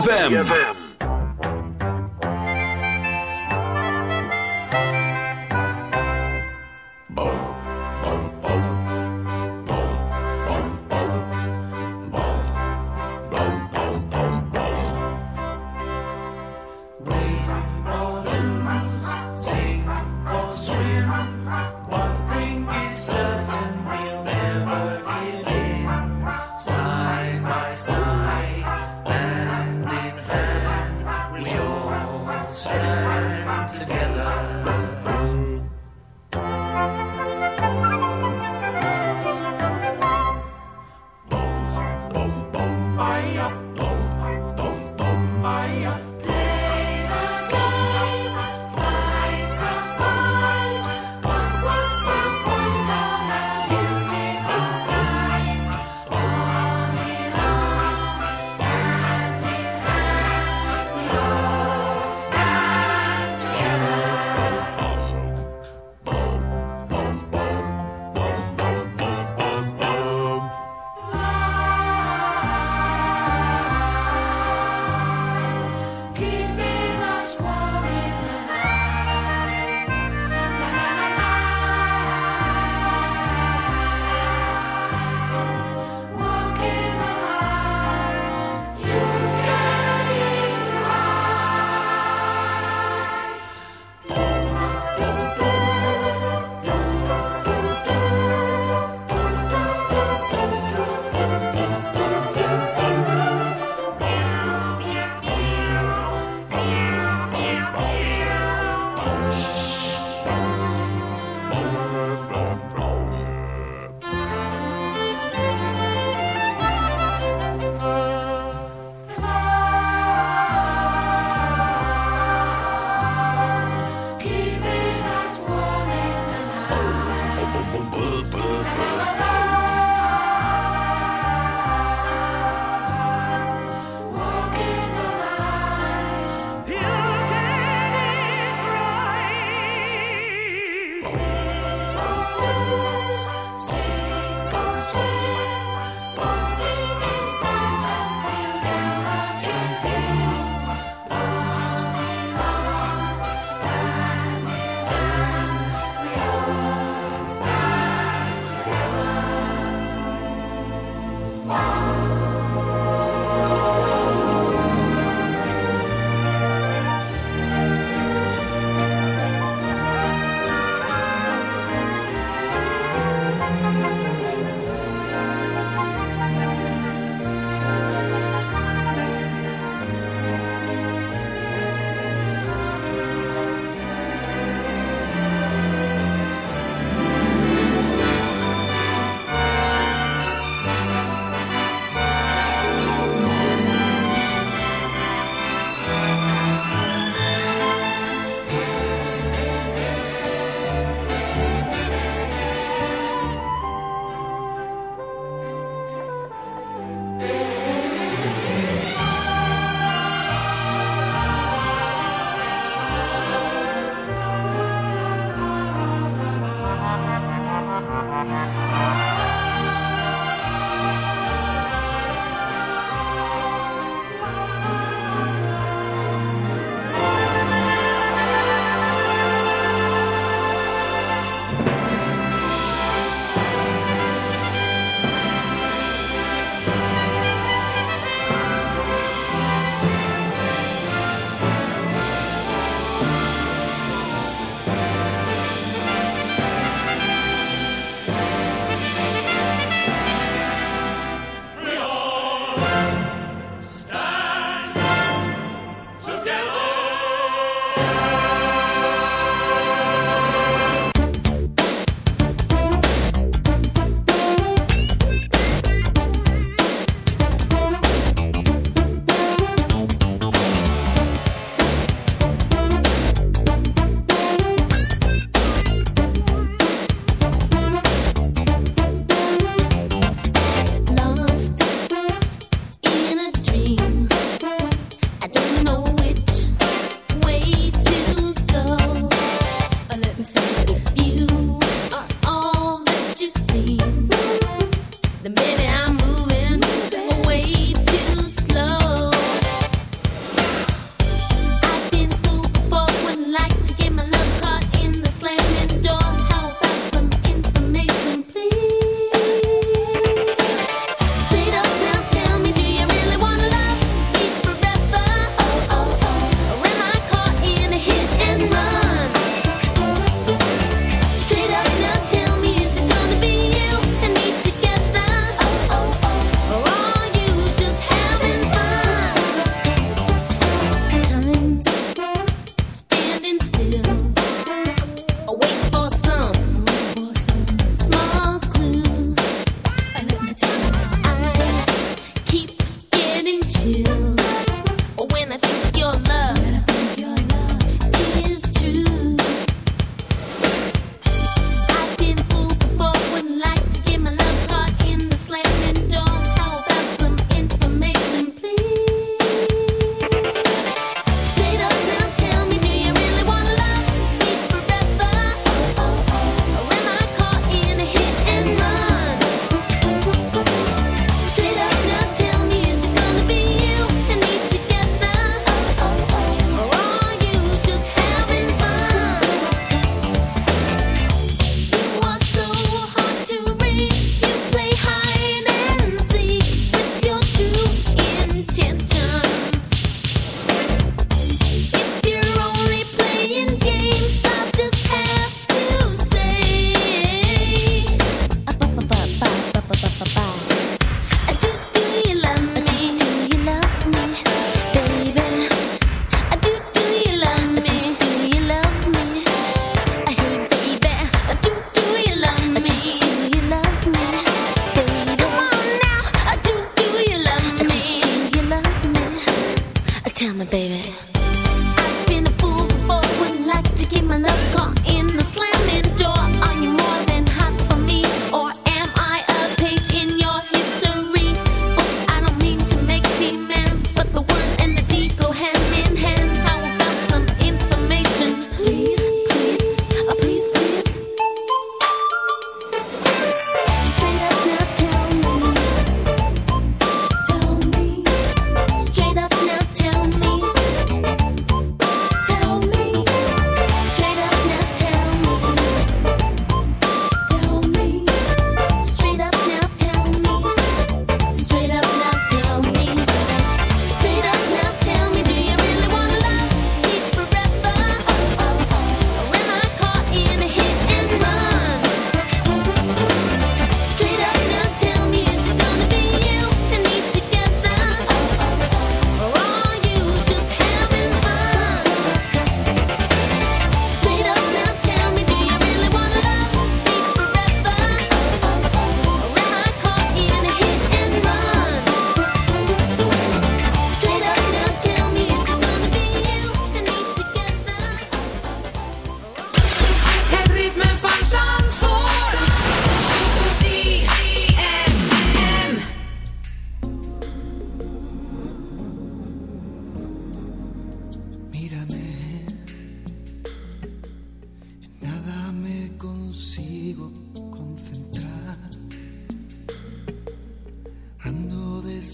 ZFM.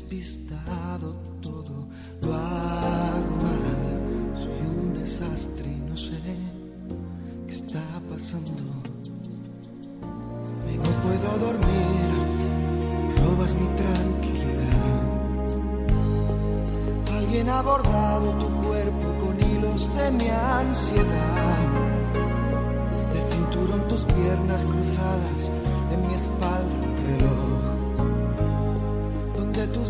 Despistado, todo lo hago mal. Soy un desastre y no sé qué está pasando. No puedo dormir, robas mi tranquilidad. Alguien ha bordado tu cuerpo con hilos de mi ansiedad. De cinturón tus piernas cruzadas, en mi espalda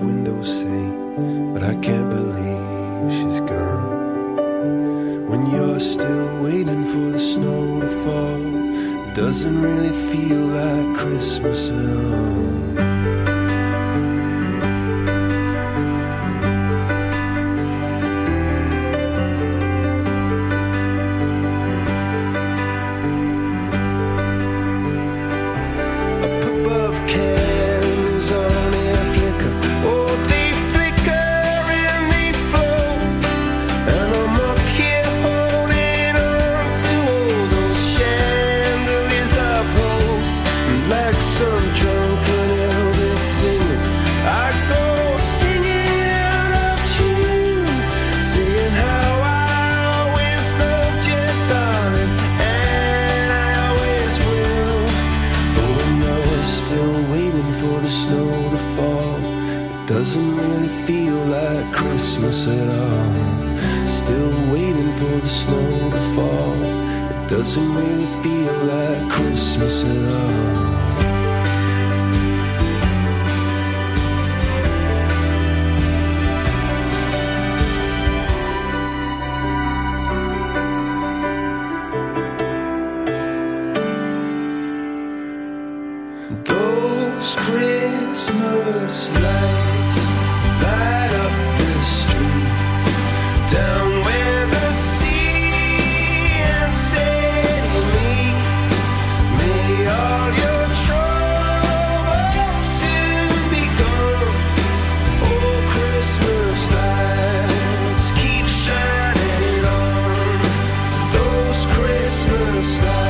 windows say, but I can't believe she's gone. When you're still waiting for the snow to fall, it doesn't really feel like Christmas at all. the stars.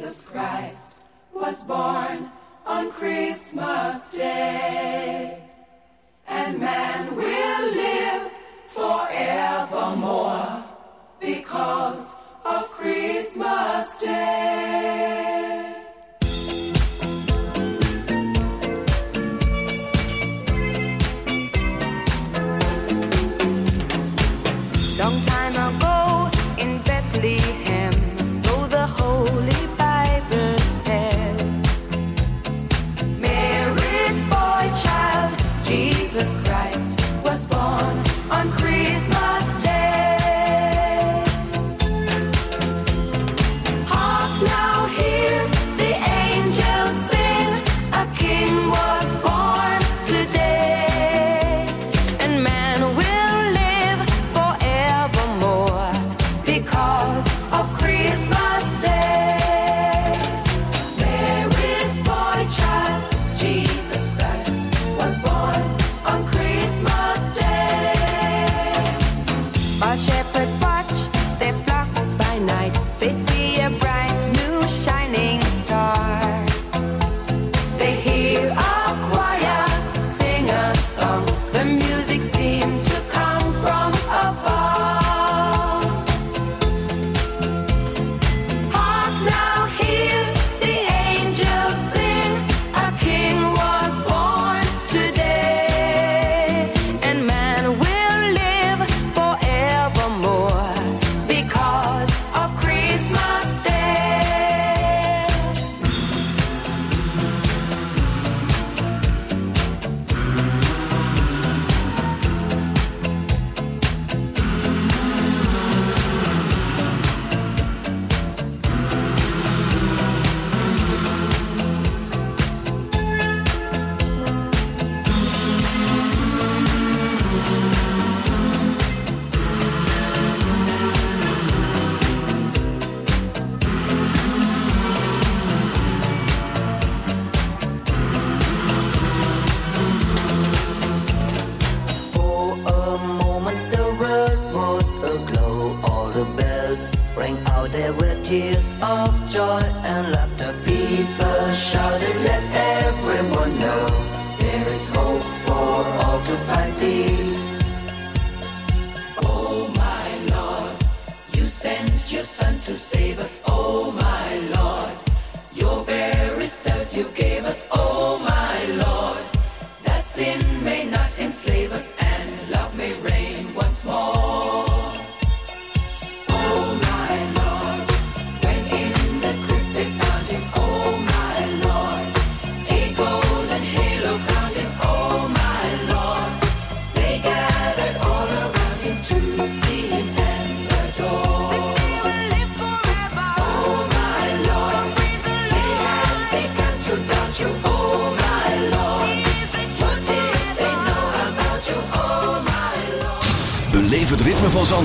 Jesus Christ, was born on Christmas Day. And man will live forevermore because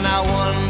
And I wonder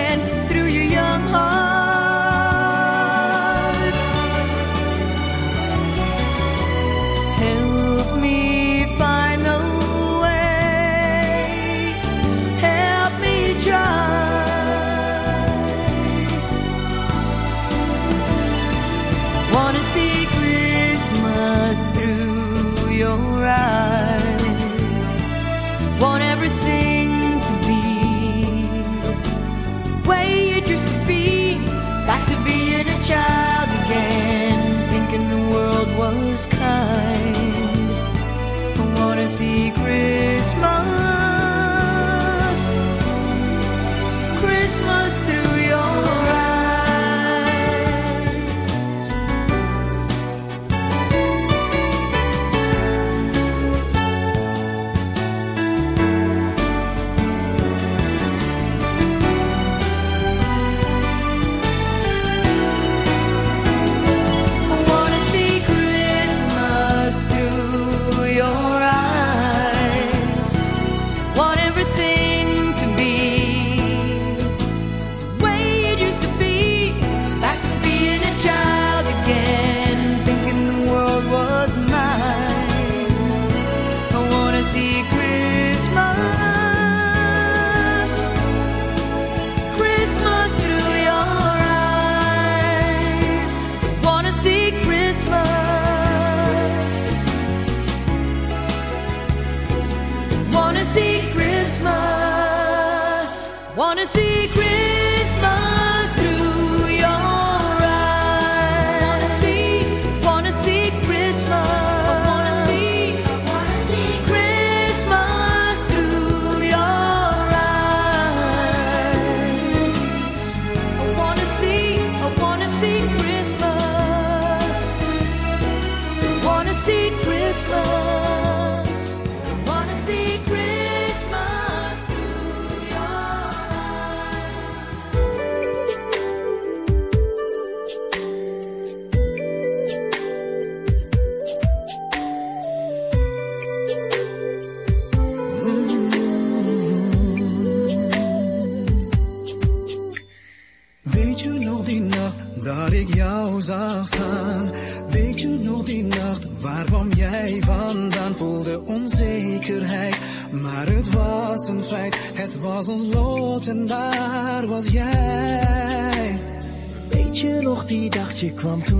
see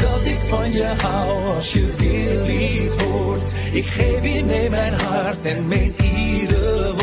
Dat ik van je hou als je dit lied hoort. Ik geef je mee mijn hart en meen ieder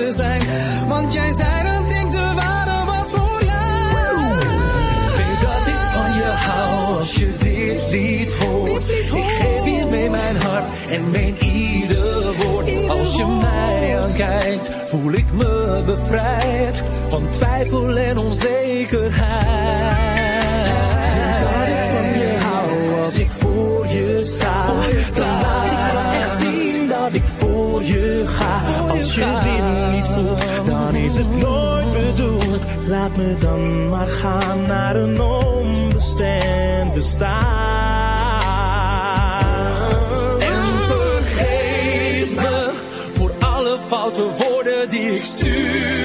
te zijn. Want jij zei dat ik de ware was voor jou. Weet dat ik van je hou als je dit lied hoort. Ik geef je mee mijn hart en meen ieder woord. Als je mij aankijkt, voel ik me bevrijd van twijfel en onzekerheid. Weet dat ik van je hou als ik voor je sta. Dan laat ik je. Als je dit niet voelt, dan is het nooit bedoeld. Laat me dan maar gaan naar een onbestemd bestaan. En vergeef me voor alle foute woorden die ik stuurde.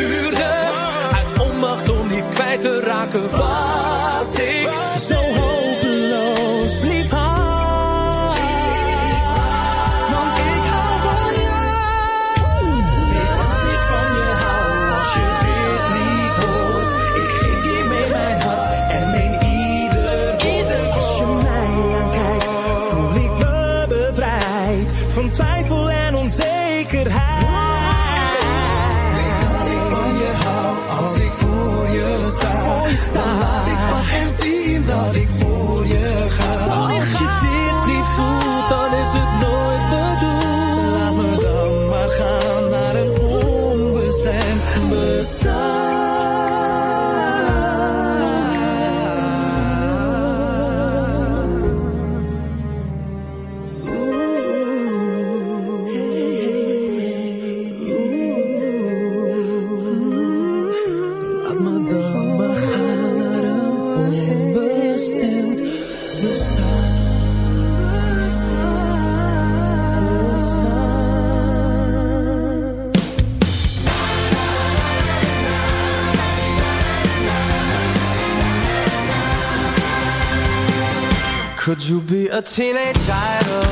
Could you be a teenage idol?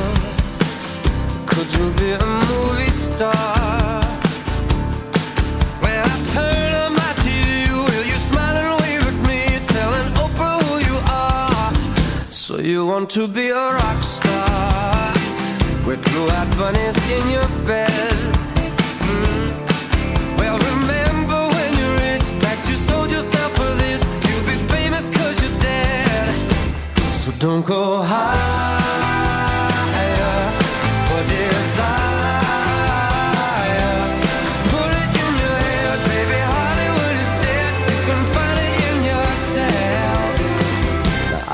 Could you be a movie star? Want to be a rock star with blue-eyed bunnies in your bed? Mm. Well, remember when you reached that you sold yourself for this. You'll be famous 'cause you're dead. So don't go higher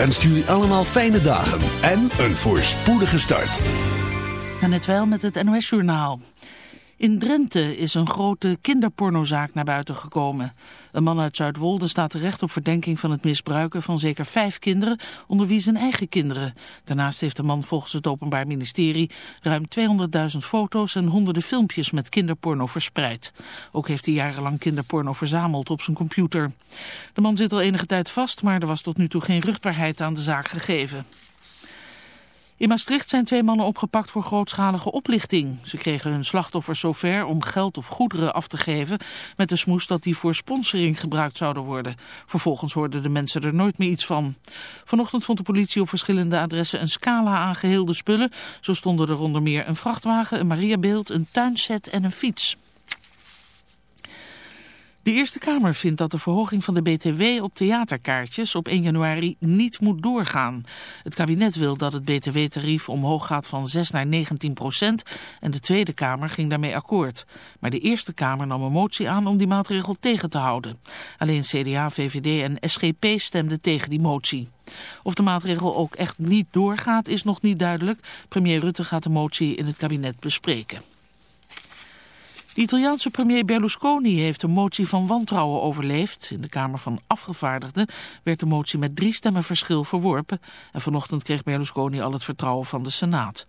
Wenst jullie allemaal fijne dagen en een voorspoedige start. Net wel met het NOS-journaal. In Drenthe is een grote kinderpornozaak naar buiten gekomen. Een man uit Zuidwolde staat terecht op verdenking van het misbruiken van zeker vijf kinderen, onder wie zijn eigen kinderen. Daarnaast heeft de man volgens het Openbaar Ministerie ruim 200.000 foto's en honderden filmpjes met kinderporno verspreid. Ook heeft hij jarenlang kinderporno verzameld op zijn computer. De man zit al enige tijd vast, maar er was tot nu toe geen ruchtbaarheid aan de zaak gegeven. In Maastricht zijn twee mannen opgepakt voor grootschalige oplichting. Ze kregen hun slachtoffers zover om geld of goederen af te geven... met de smoes dat die voor sponsoring gebruikt zouden worden. Vervolgens hoorden de mensen er nooit meer iets van. Vanochtend vond de politie op verschillende adressen een scala aan geheelde spullen. Zo stonden er onder meer een vrachtwagen, een Mariabeeld, een tuinset en een fiets. De Eerste Kamer vindt dat de verhoging van de BTW op theaterkaartjes op 1 januari niet moet doorgaan. Het kabinet wil dat het BTW-tarief omhoog gaat van 6 naar 19 procent en de Tweede Kamer ging daarmee akkoord. Maar de Eerste Kamer nam een motie aan om die maatregel tegen te houden. Alleen CDA, VVD en SGP stemden tegen die motie. Of de maatregel ook echt niet doorgaat is nog niet duidelijk. Premier Rutte gaat de motie in het kabinet bespreken. De Italiaanse premier Berlusconi heeft een motie van wantrouwen overleefd. In de Kamer van Afgevaardigden werd de motie met drie stemmen verschil verworpen. En vanochtend kreeg Berlusconi al het vertrouwen van de Senaat.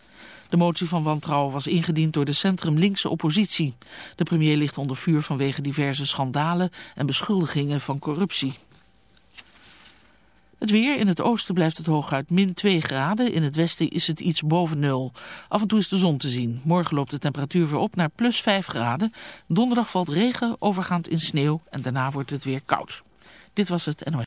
De motie van wantrouwen was ingediend door de centrum-linkse oppositie. De premier ligt onder vuur vanwege diverse schandalen en beschuldigingen van corruptie. Het weer, in het oosten blijft het hooguit min 2 graden. In het westen is het iets boven nul. Af en toe is de zon te zien. Morgen loopt de temperatuur weer op naar plus 5 graden. Donderdag valt regen, overgaand in sneeuw en daarna wordt het weer koud. Dit was het NOS.